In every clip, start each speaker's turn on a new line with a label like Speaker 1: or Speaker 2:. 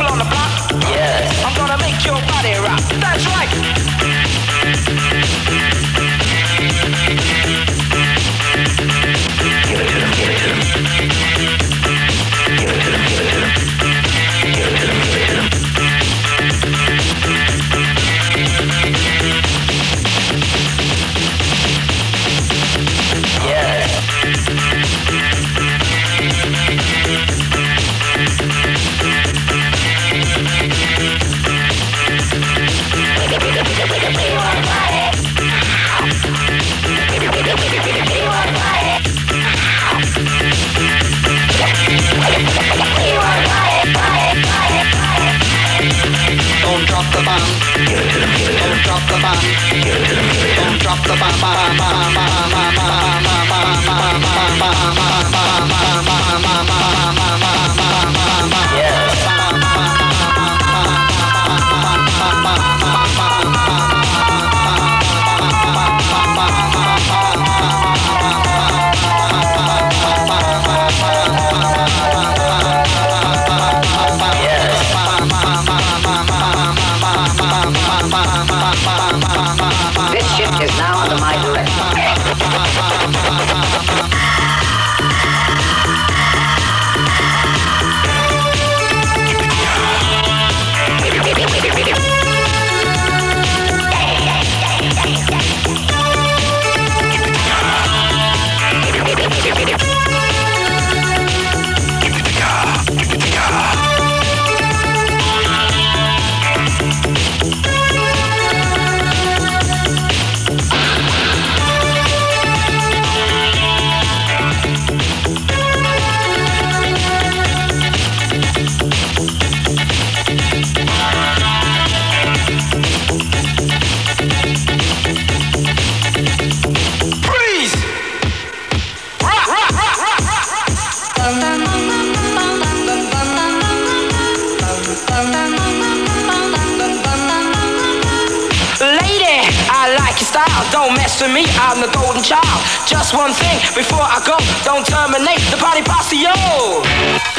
Speaker 1: people on the block. Yes. I'm gonna make your body rock. That's right.
Speaker 2: pa pa pa pa pa
Speaker 3: now on the mic.
Speaker 1: One thing before I go, don't terminate the party past yo.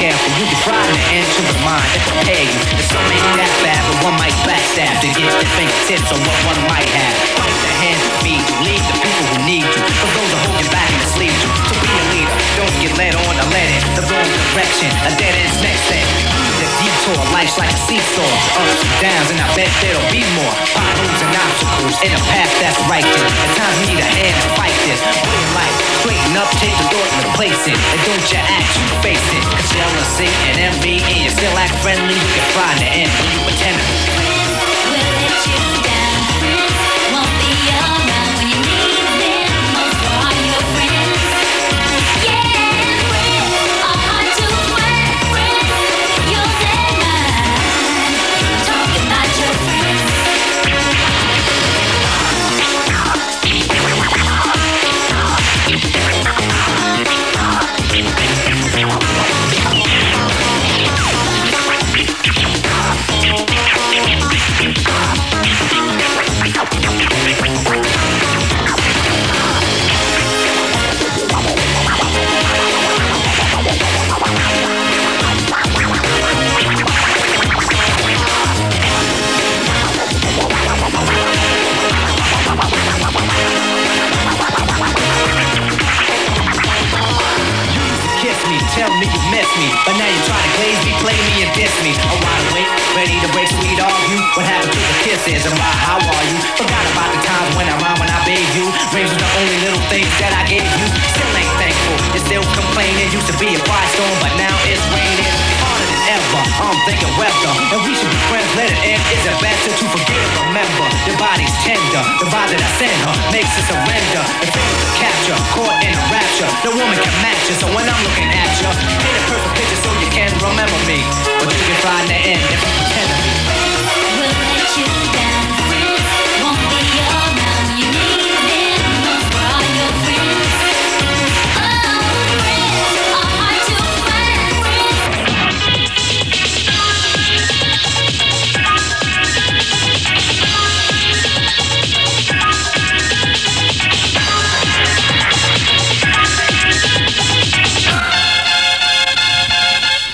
Speaker 4: Careful. You can try to enter the mind and prepare you. There's some ain't that bad, but one might backstab to get their fingertips on what one might have. Fight the hands to feed you, lead the people who need you. For those who hold you back and mislead you. To be a leader, don't get led on or led in the wrong direction. A dead end's next thing. Detour, life's like a seesaw. Ups and downs, and I bet there'll be more. Potholes and obstacles in a path that's righteous. At times we need a hand to fight this. Way of life, straighten up, take the thought and replace it. And don't you act, you face it. Cause jealousy and envy, and you still act friendly, you can find the end when you pretend to.
Speaker 5: Will let you
Speaker 4: What happened to the kisses and why, how are you? Forgot about the times when I rhyme when I bathed you. Rings was the only little things that I gave you. Still ain't thankful, you're still complaining. Used to be a quiet storm, but now it's raining. Harder than ever, I'm thinking weather. And we should friends, let it end. Is it better to forget? Remember, your body's tender. The vibe that I send her makes her surrender. If it was a capture, caught in a rapture, no woman can match you. So when I'm looking at you, paint a perfect picture so you can remember me. But you can find the end if you pretend to be.
Speaker 5: Will let you down.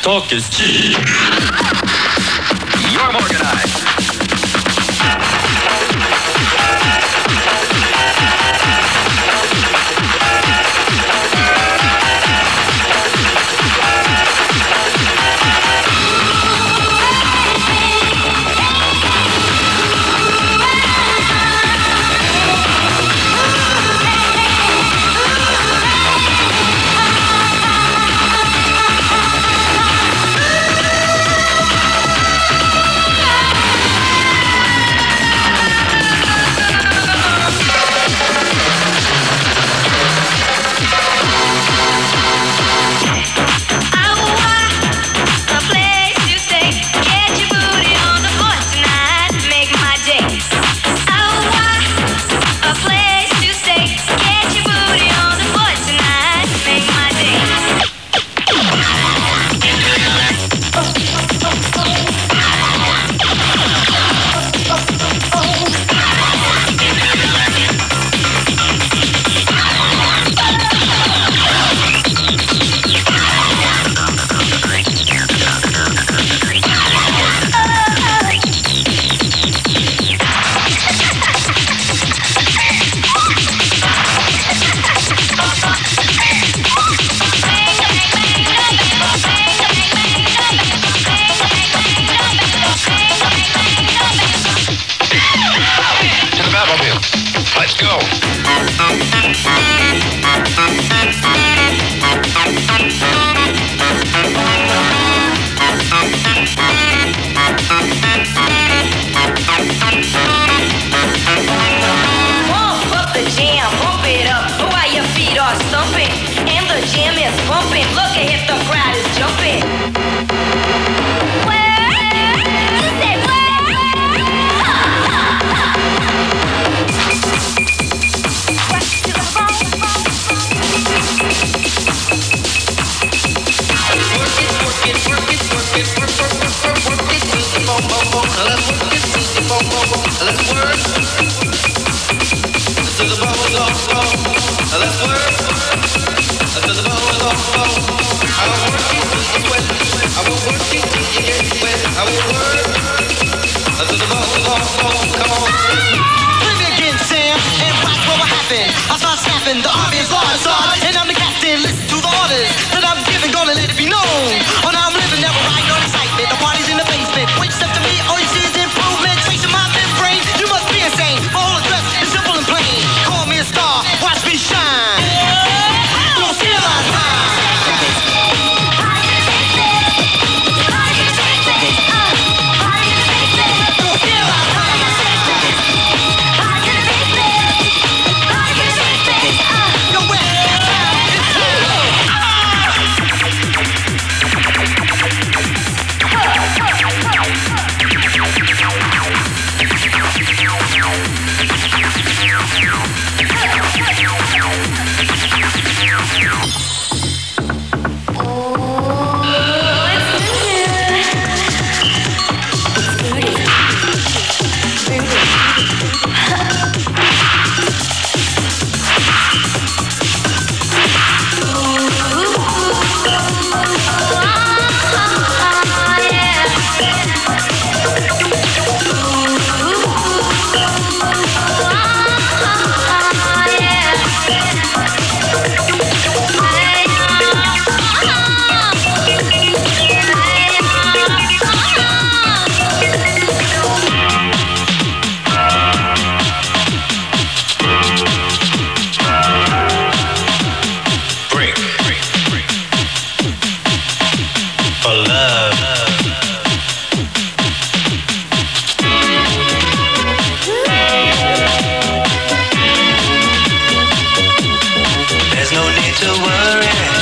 Speaker 1: Talk is cheap. Let's go.
Speaker 6: To
Speaker 7: worry.